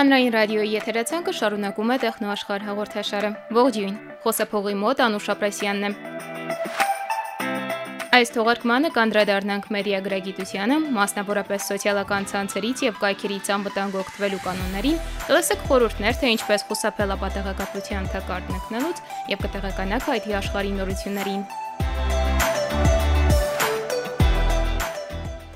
Հանրային ռադիոյի եթերացանկը շարունակում է տեխնոաշխարհ հաղորդաշարը։ Ողջույն։ Խոսափողի մոտ Անուշ Ապրեսյանն է։ Այս թողարկմանը կանդրադառնանք մեդիա գրագիտությանը, մասնավորապես սոցիալական ցանցերից եւ կայքերից անվտանգ օգտվելու կանոններին, կլսեք խորհուրդներ, թե ինչպես խուսափել ապատեղեկատվության թակարդ նկնելուց եւ կտեղեկանաք IT աշխարհի նորություններին։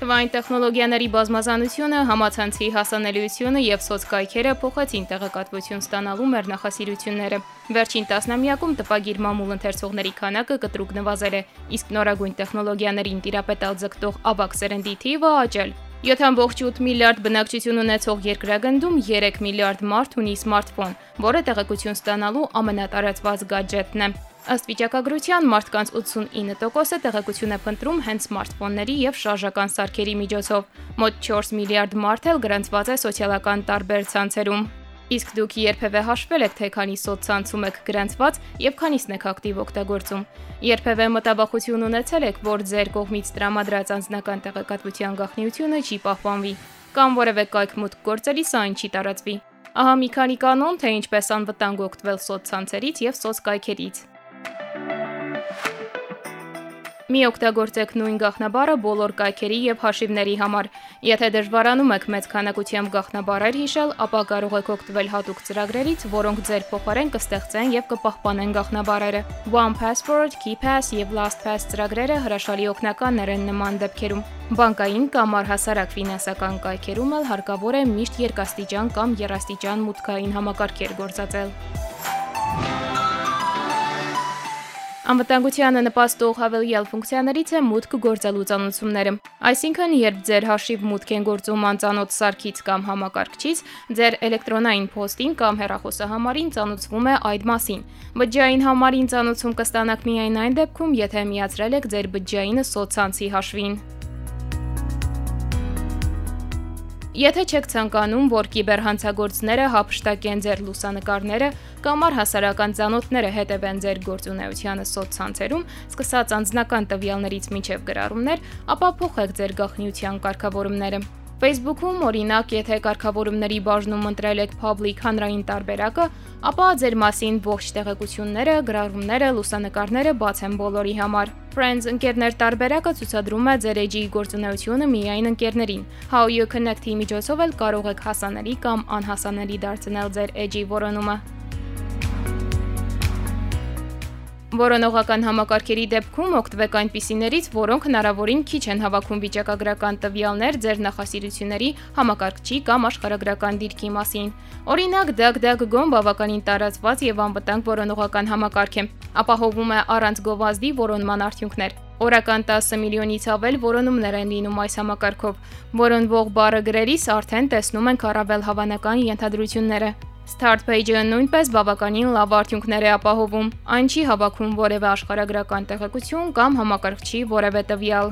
Թվային տեխնոլոգիաների բազմազանությունը, համացանցի հասանելիությունը եւ սոցկայքերը փոխեցին տեղեկատվություն ստանալու մեր նախասիրությունները։ Վերջին տասնամյակում տպագիր մամուլ ընթերցողների քանակը կտրուկ նվազել է, իսկ նորագույն տեխնոլոգիաներին տիրապետալ ձգտող ավակ սերնդի թիվը աճել։ 7.8 միլիարդ բնակչություն ունեցող երկրագնդում 3 միլիարդ մարդ ունի սմարթֆոն, որը տեղեկություն ստանալու ամենատարածված գadgetն է։ Ըստ վիճակագրության մարդկանց 89%-ը տեղեկություն է փնտրում հենց սմարթֆոնների եւ շարժական սարքերի միջոցով։ Մոտ 4 միլիարդ մարդ էլ գրանցված է սոցիալական տարբեր ցանցերում։ Իսկ դուք երբևէ հաշվել եք, թե քանի սոցցանցում եք գրանցված եւ քանիսն եք ակտիվ օգտագործում։ Երբևէ մտաբախություն ունեցել եք, որ ձեր կողմից տրամադրած անձնական տեղեկատվության գաղտնիությունը չի պահպանվի, կամ որևէ կայք մուտք գործելիս այն չի տարածվի։ Ահա մի քանի կանոն, թե ինչպես անվտանգ օգտվել սոցցանցերից եւ սոցկայքերից։ Մի օգտագործեք նույն գաղտնաբառը բոլոր կայքերի եւ հաշիվների համար։ Եթե դժվարանում եք մեծ քանակությամբ գաղտնաբառեր հիշել, ապա կարող եք օգտվել հատուկ ծրագրերից, որոնք ձեր փոխարեն կստեղծեն եւ կպահպանեն գաղտնաբառերը։ One Password, KeePass եւ LastPass ծրագրերը հրաշալի օգնականներ են նման դեպքերում։ Բանկային կամ առհասարակ ֆինանսական կայքերում հարկավոր է միշտ երկաստիճան կամ երաստիճան մուտքային համակարգեր գործածել։ Անվտանգությանը նպաստող հավելյալ ֆունկցիաներից է մուտք գործելու ծանուցումները։ Այսինքն, երբ ձեր հաշիվ մուտք են գործում անծանոթ սարքից կամ համակարգչից, ձեր էլեկտրոնային փոստին կամ հեռախոսահամարին ծանուցվում է այդ մասին։ Բջջային համարին ծանուցում կստանաք միայն այն դեպքում, եթե միացրել եք ձեր բջջայինը սոցցանցի հաշվին։ Եթե չեք ցանկանում, որ կիբերհանցագործները հապշտակեն ձեր լուսանկարները կամ առհասարական ցանոթները հետևեն ձեր գործունեությանը սոցցանցերում, սկսած անձնական տվյալներից մինչև գրառումներ, ապա փոխեք ձեր գաղտնիության կարգավորումները։ Facebook-ում օրինակ, եթե կարգավորումների բաժնում ընտրել եք public հանրային տարբերակը, ապա ձեր մասին ողջ տեղեկությունները, գրառումները, լուսանկարները բաց են բոլորի համար։ Friends ընկերներ տարբերակը ցուցադրում է ձեր էջի գործունեությունը միայն ընկերներին։ How you connect-ի միջոցով էլ կարող եք հասանելի կամ անհասանելի դարձնել ձեր էջի որոնումը։ Որոնողական համակարգերի դեպքում օգտվեք այնպիսիներից, որոնք հնարավորին քիչ են հավաքում վիճակագրական տվյալներ ձեր նախասիրությունների համակարգչի կամ աշխարհագրական դիրքի մասին։ Օրինակ, DuckDuckGo-ն բավականին տարածված եւ անվտանգ որոնողական համակարգ է։ Ապահովում է առանց գովազդի որոնման արդյունքներ։ Օրական 10 միլիոնից ավել որոնումներ են լինում այս համակարգով։ Որոնվող բառը գրելիս արդեն տեսնում ենք առավել հավանական ենթադրությունները։ Start page-ը նույնպես բավականին լավ արդյունքներ է ապահովում։ Այն չի հավաքում որևէ աշխարհագրական տեղեկություն կամ համակարգչի որևէ տվյալ։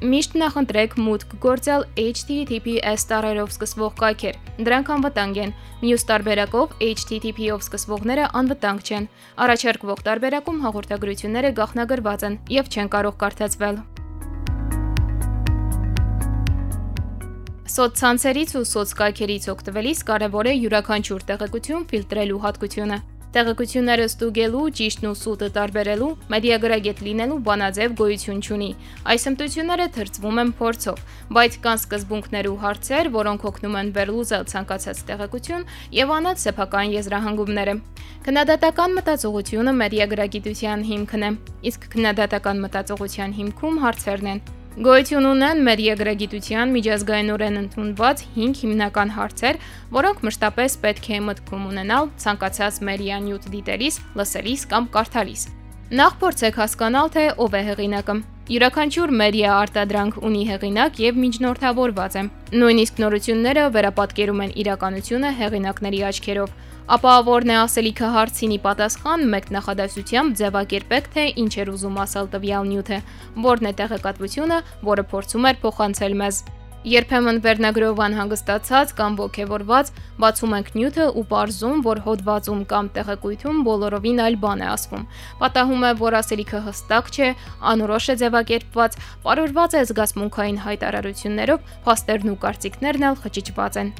Միշտ նախընտրեք մուտք գործել HTTPS տառերով սկսվող կայքեր։ Դրանք անվտանգ են։ Մյուս տարբերակով HTTP-ով սկսվողները անվտանգ չեն։ Առաջարկվող տարբերակում հաղորդագրությունները գաղտնագրված են եւ չեն կարող կարդացվել։ Սոցցանցերից ու սոցկայքերից օգտվելիս կարևոր է յուրաքանչյուր տեղեկություն ֆիլտրելու հատկությունը։ Տեղեկությունները ստուգելու, ճիշտն ու սուտը տարբերելու, մեդիագրագետ լինելու բանաձև գոյություն չունի։ Այս հմտությունները թրծվում են փորձով, բայց կան սկզբունքներ ու հարցեր, որոնք օգնում են վերլուծել ցանկացած տեղեկություն եւ անալ սեփական եզրահանգումները։ Քննադատական մտածողությունը մեդիագրագիտության հիմքն է, իսկ քննադատական մտածողության հիմքում հարցերն են։ Գոյություն ունեն մեր եգրագիտության միջազգայինորեն ընդունված 5 հիմնական հարցեր, որոնք մշտապես պետք է մտքում ունենալ ցանկացած մերիանյութ դիտելիս, լսելիս կամ կարդալիս։ Նախ փորձեք հասկանալ, թե ով է հեղինակը։ Յուրաքանչյուր մեդիա արտադրանք ունի հեղինակ եւ միջնորդավորված է։ Նույնիսկ նորությունները վերապատկերում են իրականությունը հեղինակների աչքերով ապա որն է ասելիքը հարցինի պատասխան մեկ նախադասությամբ ձևակերպեք, թե ինչ էր ուզում ասել տվյալ նյութը, որն է տեղեկատվությունը, որը փորձում էր փոխանցել մեզ։ Երբեմն վերնագրով անհանգստացած կամ ողքեվորված բացում ենք նյութը ու ողրզում, որ հոդվածում կամ տեղեկույթում բոլորովին այլ բան է ասվում։ Պատահում է, որ ասելիքը հստակ չէ, անորոշ է ձևակերպված, parorված է զգացմունքային հայտարարություններով, փաստերն ու կարծիքներն էլ խճճված են։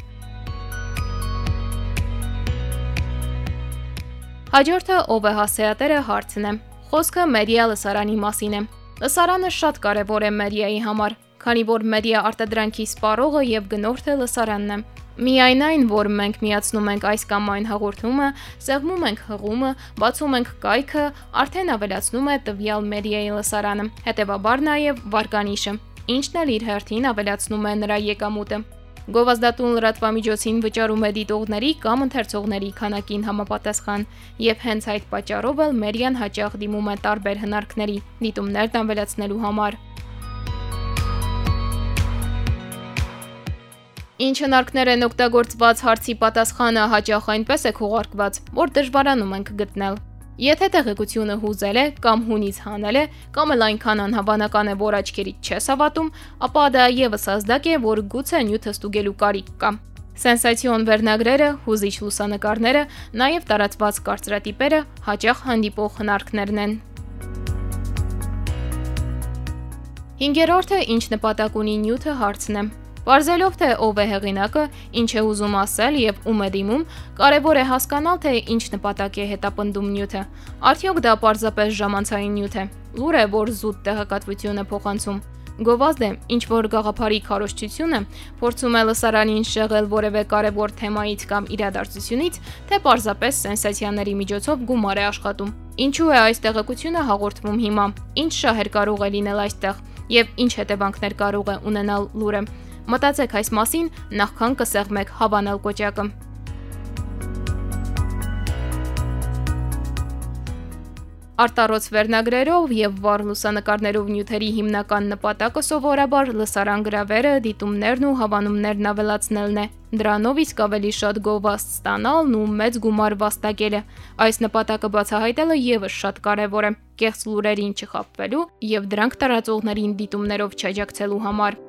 Հաջորդը ով է հասեատերը հարցն է։ Խոսքը Մերիա լսարանի մասին է։ Լսարանը շատ կարևոր է Մերիայի համար, քանի որ մեդիա արտադրանքի սպառողը եւ գնորդը լսարանն է։ Միայն այն, որ մենք միացնում ենք այս կամ այն հաղորդումը, սեղմում ենք հղումը, բացում ենք կայքը, արդեն ավելացնում է տվյալ մեդիայի լսարանը, հետևաբար նաև վարկանիշը, ինչն էլ իր հերթին ավելացնում է նրա եկամուտը։ Գովազդատուն լրատվամիջոցին վճարում է դիտողների կամ ընթերցողների քանակին համապատասխան, եւ հենց այդ պատճառով էլ Մերիան հաճախ դիմում է տարբեր հնարքների դիտումներն ավելացնելու համար։ Ինչ հնարքներ են օգտագործված հարցի պատասխանը հաճախ այնպես է քողարկված, որ դժվարանում ենք գտնել։ Եթե տեղեկությունը հուզել է կամ հունից հանել է, կամ էլ այնքան անհավանական է, որ աչքերից չես հավատում, ապա դա եւս ազդակ է, որ գուցե նյութը ստուգելու կարիք կա։ Սենսացիոն վերնագրերը, հուզիչ լուսանկարները, նաև տարածված կարծրատիպերը հաճախ հանդիպող հնարքներն են։ Հինգերորդը ինչ նպատակ ունի նյութը հարցն է։ Պարզելով թե ով է հեղինակը, ինչ է ուզում ասել եւ ում է դիմում, կարեւոր է հասկանալ թե ինչ նպատակ է հետապնդում նյութը։ Արդյոք դա պարզապես ժամանցային նյութ է։ Լուր է, որ զուտ տեղեկատվություն է փոխանցում։ Գովազդ է, ինչ որ գաղափարի քարոշչությունը փորձում է լսարանին շեղել որևէ կարևոր թեմայից կամ իրադարձությունից, թե պարզապես սենսացիաների միջոցով գումար է աշխատում։ Ինչու է այս տեղեկությունը հաղորդվում հիմա։ Ինչ շահեր կարող է լինել այստեղ եւ ինչ հետևանքներ կարող է ունենալ լուրը։ Մտածեք այս մասին, նախքան կսեղմեք հավանալ կոճակը։ Արտարոց վերնագրերով եւ վառ լուսանկարներով նյութերի հիմնական նպատակը սովորաբար լսարան գրավերը, դիտումներն ու հավանումներն ավելացնելն է։ Դրանով իսկ ավելի շատ գովաստ ստանալն ու մեծ գումար վաստակելը։ Այս նպատակը բացահայտելը եւս շատ կարեւոր է՝ կեղծ լուրերին չխապվելու եւ դրանք տարածողներին դիտումներով չաջակցելու համար։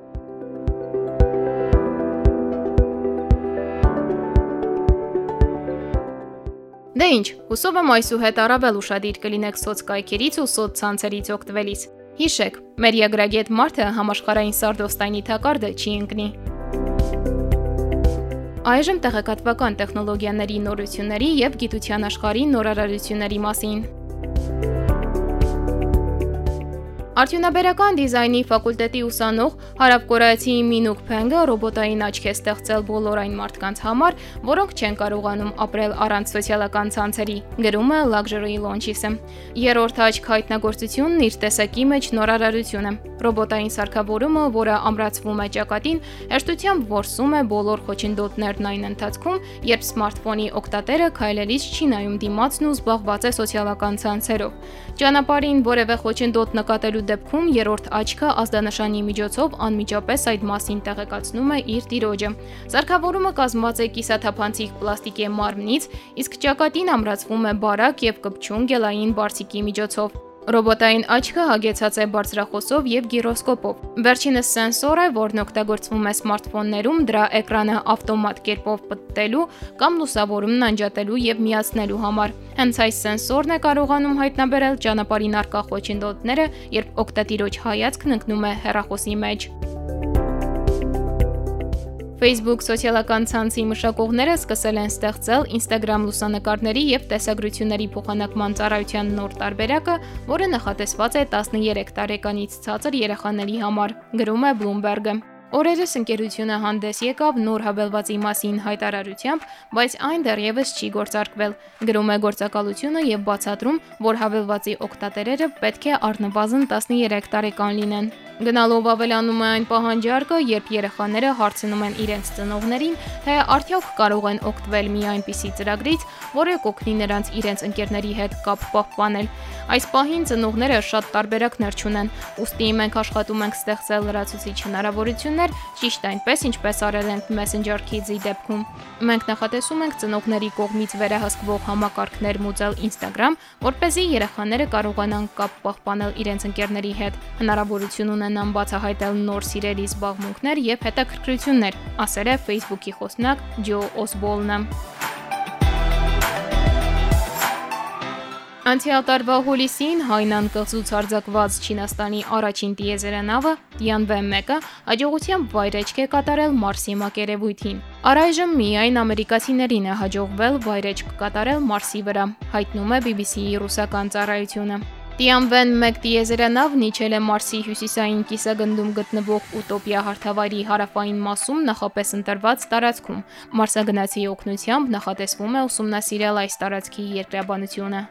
Դե ինչ, հուսով եմ այսուհետ առավել ուշադիր կլինեք սոցկայքերից ու սոցցանցերից օգտվելիս։ Հիշեք, մեր եգրագետ մարդը համաշխարային Սարդոստայնի թակարդը չի ընկնի։ Այժմ տեղեկատվական տեխնոլոգիաների նորությունների եւ գիտության աշխարհի նորարարությունների մասին։ Արդյունաբերական դիզայնի ֆակուլտետի ուսանող հարավկորեացի Մինուկ Փենգը ռոբոտային աչք է ստեղծել բոլոր այն մարդկանց համար, որոնք չեն կարողանում ապրել առանց սոցիալական ցանցերի, գրում է Luxury Launches-ը։ Երրորդ աչք հայտնագործությունն իր տեսակի մեջ նորարարություն է։ Ռոբոտային սարքավորումը, որը ամրացվում է ճակատին, հեշտությամբ որսում է բոլոր խոչընդոտներն այն ընթացքում, երբ սմարթֆոնի օգտատերը քայլելիս չի նայում դիմացն ու զբաղված է սոցիալական ցանցերով։ Ճանապարհին որևէ խոչընդոտ նկատելու Ստանալու դեպքում երրորդ աչքը ազդանշանի միջոցով անմիջապես այդ մասին տեղեկացնում է իր տիրոջը։ Սարքավորումը կազմված է կիսաթափանցիկ պլաստիկե մարմնից, իսկ ճակատին ամրացվում է բարակ եւ կպչուն գելային բարձիկի միջոցով։ Ռոբոտային աչքը հագեցած է բարձրախոսով եւ գիրոսկոպով։ Վերջինս սենսոր է, որն օգտագործվում է սմարթֆոններում դրա էկրանը ավտոմատ կերպով պտտելու կամ լուսավորումն անջատելու եւ միացնելու համար։ Հենց այս սենսորն է կարողանում հայտնաբերել ճանապարհին արկա խոչընդոտները, երբ օգտատիրոջ հայացքն ընկնում է հեռախոսի մեջ։ Facebook սոցիալական ցանցի մշակողները սկսել են ստեղծել Instagram լուսանկարների եւ տեսագրությունների փոխանակման ծառայության նոր տարբերակը, որը նախատեսված է 13 տարեկանից ցածր երեխաների համար, գրում է Bloomberg-ը։ Օրերս ընկերությունը հանդես եկավ նոր հավելվածի մասին հայտարարությամբ, բայց այն դեռևս չի գործարկվել։ Գրում է գործակալությունը եւ բացատրում, որ հավելվածի օկտատերերը պետք է առնվազն 13 տարեկան լինեն։ Գնալով ավելանում է այն պահանջարկը, երբ երեխաները հարցնում են իրենց ծնողներին, թե արդյոք կարող են օգտվել մի այնպիսի ծրագրից, որը կօգնի նրանց իրենց ընկերների հետ կապ պահպանել։ Այս պահին ծնողները շատ տարբերակներ չունեն, ուստի մենք աշխատում ենք ստեղծել լրացուցիչ հնարավորություններ, ճիշտ այնպես, ինչպես արել ենք Messenger Kids-ի դեպքում։ Մենք նախատեսում ենք ծնողների կողմից վերահսկվող համակարգներ մուծել Instagram, որ เป զի երեխաները կարողանան կապ պահպանել իրենց ընկերների հետ, հնարավորություն ունենան բացահայտել նոր սիրելի զբաղմունքներ եւ հետաքրքրություններ, ասել է Facebook-ի խոսնակ Ջո Օսբոլնը։ Անցյալ տարվա հուլիսին Հայնան կղզուց արձակված Չինաստանի առաջին տիեզերանավը Tianwen-1-ը հաջողությամբ վայրեջք է կատարել Մարսի մակերևույթին։ Առայժմ միայն ամերիկացիներին է հաջողվել վայրեջք կատարել Մարսի վրա, հայտնում է BBC-ի ռուսական ծառայությունը։ Tianwen-1 տիեզերանավն իջել է Մարսի հյուսիսային կիսագնդում գտնվող Ուտոպիա հարթավայրի հարավային մասում նախապես ընտրված տարածքում։ Մարսագնացի օգնությամբ նախատեսվում է ուսումնասիրել այս տարածքի երկրաբանությունը։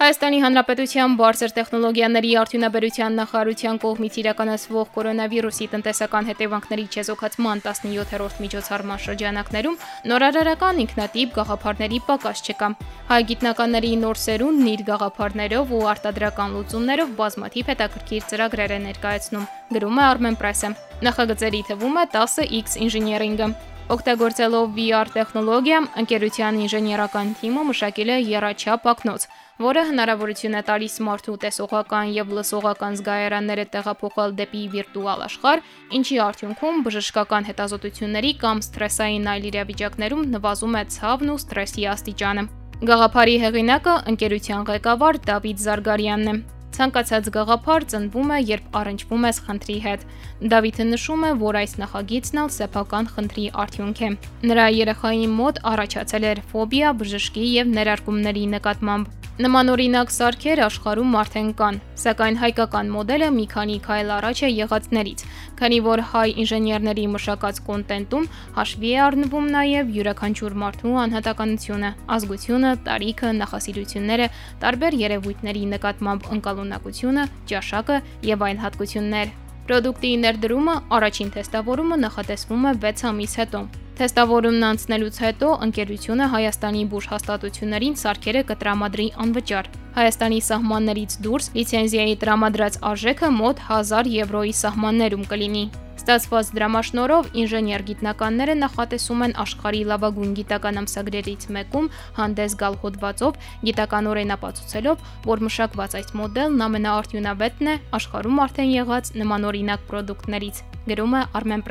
Հայաստանի Հանրապետության բարձր տեխնոլոգիաների արդյունաբերության նախարարության կողմից իրականացվող կորոնավիրուսի տնտեսական հետևանքների չեզոքացման 17-րդ միջոցառման շրջանակներում նորարարական ինքնատիպ գաղափարների պակաս չկա։ Հայ գիտնականների նոր սերունդն իր գաղափարներով ու արտադրական լուծումներով բազմաթիվ հետաքրքիր ծրագրեր է ներկայացնում, գրում է Armen Press-ը։ Նախագծերի թվում է 10X ինժեներինգը, Օգտագործելով VR տեխնոլոգիա, ընկերության ինժեներական թիմը մշակել է երաչափ ակնոց, որը հնարավորություն է տալիս մարդու տեսողական եւ լսողական զգայարանները տեղափոխել դեպի վիրտուալ աշխարհ, ինչի արդյունքում բժշկական հետազոտությունների կամ սթրեսային այլ իրավիճակներում նվազում է ցավն ու սթրեսի աստիճանը։ Գաղափարի հեղինակը ընկերության ղեկավար Դավիթ Զարգարյանն է։ Ցանկացած գաղափար ծնվում է, երբ առնչվում ես խնդրի հետ։ Դավիթը նշում է, որ այս նախագիծն ալ սեփական խնդրի արդյունք է։ Նրա երեխայի մոտ առաջացել էր ֆոբիա բժշկի եւ ներարկումների նկատմամբ։ Նմանօրինակ սարքեր աշխարհում արդեն կան, սակայն հայկական մոդելը մի քանի քայլ առաջ է եղածներից, քանի որ հայ ինժեներների մշակած կոնտենտում հաշվի է առնվում նաև յուրաքանչյուր մարդու անհատականությունը, ազգությունը, տարիքը, նախասիրությունները, տարբեր երևույթների նկատմամբ ընկալունակությունը, ճաշակը եւ այլ հատկություններ։ Պրոդուկտի ներդրումը առաջին թեստավորումը նախատեսվում է 6 ամիս հետո։ Թեստավորումն անցնելուց հետո ընկերությունը Հայաստանի բուժ հաստատություններին սարքերը կտրամադրի անվճար։ Հայաստանի սահմաններից դուրս լիցենզիայի տրամադրած արժեքը մոտ 1000 եվրոյի սահմաններում կլինի։ Ստացված դրամաշնորով ինժեներ գիտնականները նախատեսում են աշխարհի լավագույն գիտական ամսագրերից մեկում հանդես գալ հոդվածով, գիտականորեն ապացուցելով, որ մշակված այս մոդելն ամենաարդյունավետն է աշխարհում արդեն եղած նմանօրինակ ապրանքներից, գրում է Armen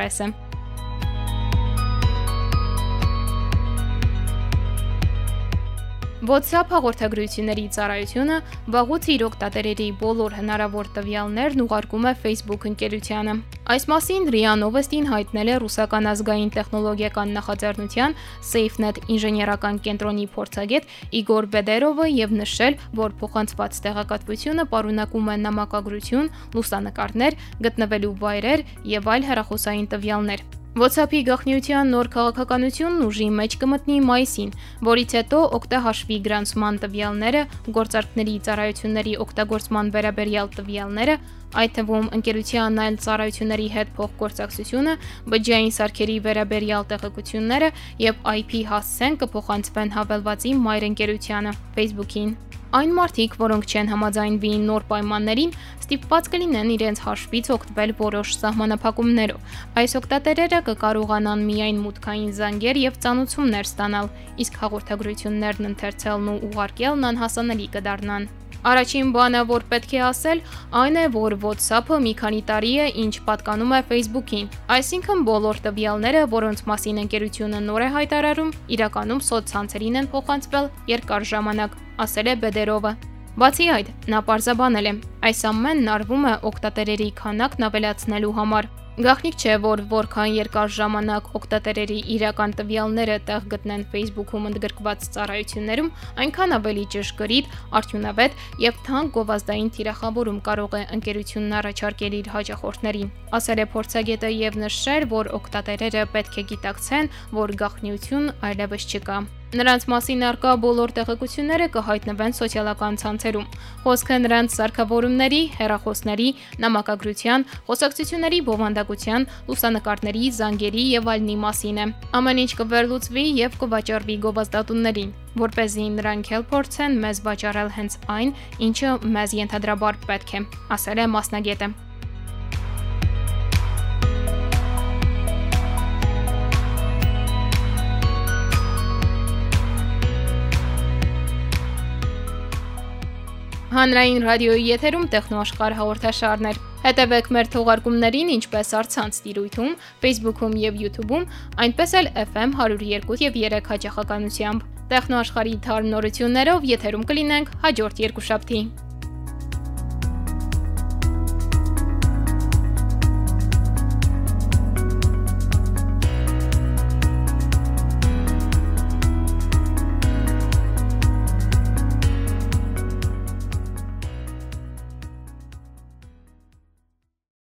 WhatsApp հաղորդագրությունների ծառայությունը վաղուց իր օգտատերերի բոլոր հնարավոր տվյալներն ուղարկում է Facebook ընկերությանը։ Այս մասին RIA Novosti-ն հայտնել է ռուսական ազգային տեխնոլոգիական նախաձեռնության SafeNet ինժեներական կենտրոնի փորձագետ Իգոր Բեդերովը եւ նշել, որ փոխանցված տեղեկատվությունը պարունակում է նամակագրություն, լուսանկարներ, գտնվելու վայրեր եւ այլ հեռախոսային տվյալներ։ WhatsApp-ի գաղտնիության նոր քաղաքականությունն ուժի մեջ կմտնի մայիսին, որից հետո օգտահաշվի գրանցման տվյալները, գործարքների ծառայությունների օգտագործման վերաբերյալ տվյալները, այդ թվում ընկերության այլ ծառայությունների հետ փոխգործակցությունը, բջջային սարքերի վերաբերյալ տեղեկությունները եւ IP հասցեն կփոխանցվեն հավելվածի մայր ընկերությանը Facebook-ին։ Այն մարդիկ, որոնք չեն համաձայնվի նոր պայմաններին, ստիպված կլինեն իրենց հաշվից օգտվել որոշ սահմանափակումներով։ Այս օգտատերերը կկարողանան միայն մուտքային զանգեր եւ ծանուցումներ ստանալ, իսկ հաղորդագրություններն ընթերցելն ու ուղարկելն անհասանելի կդառնան։ Առաջին բանը, որ պետք է ասել, այն է, որ WhatsApp-ը մի քանի տարի է, ինչ պատկանում է Facebook-ին։ Այսինքն բոլոր տվյալները, որոնց մասին ընկերությունը նոր է հայտարարում, իրականում սոցցանցերին են փոխանցվել երկար ժամանակ, ասել է Բեդերովը։ Բացի այդ, նա պարզաբանել է, այս ամենն արվում է օգտատերերի քանակն ավելացնելու համար։ Գաղտնիք չէ, որ որքան երկար ժամանակ օգտատերերի իրական տվյալները տեղ գտնեն Facebook-ում ընդգրկված ծառայություններում, այնքան ավելի ճշգրիտ, արդյունավետ եւ թանկ գովազդային թիրախավորում կարող է ընկերությունն առաջարկել իր հաճախորդներին։ Ասել է փորձագետը եւ նշել, որ օգտատերերը պետք է գիտակցեն, որ գաղտնիություն այլևս չկա։ Նրանց մասին արկա բոլոր տեղեկությունները կհայտնվեն սոցիալական ցանցերում։ Խոսքը նրանց սարքավորումների, հեռախոսների, նամակագրության, խոսակցությունների բովանդակության, լուսանկարների, զանգերի եւ այլնի մասին է։ Ամեն ինչ կվերլուծվի եւ կվաճառվի գովազդատուններին, որ เป զի նրանք էլ փորձեն մեզ վաճառել հենց այն, ինչը մեզ ենթադրաբար պետք է, ասել է մասնագետը։ Հանրային ռադիոյի եթերում տեխնոաշխարհ հաղորդաշարներ։ Հետևեք մեր թողարկումներին ինչպես առցանց տիրույթում, Facebook-ում եւ YouTube-ում, այնպես էլ FM 102 եւ 3 հաճախականությամբ։ Տեխնոաշխարհի թարմ նորություններով եթերում կլինենք հաջորդ երկուշաբթի։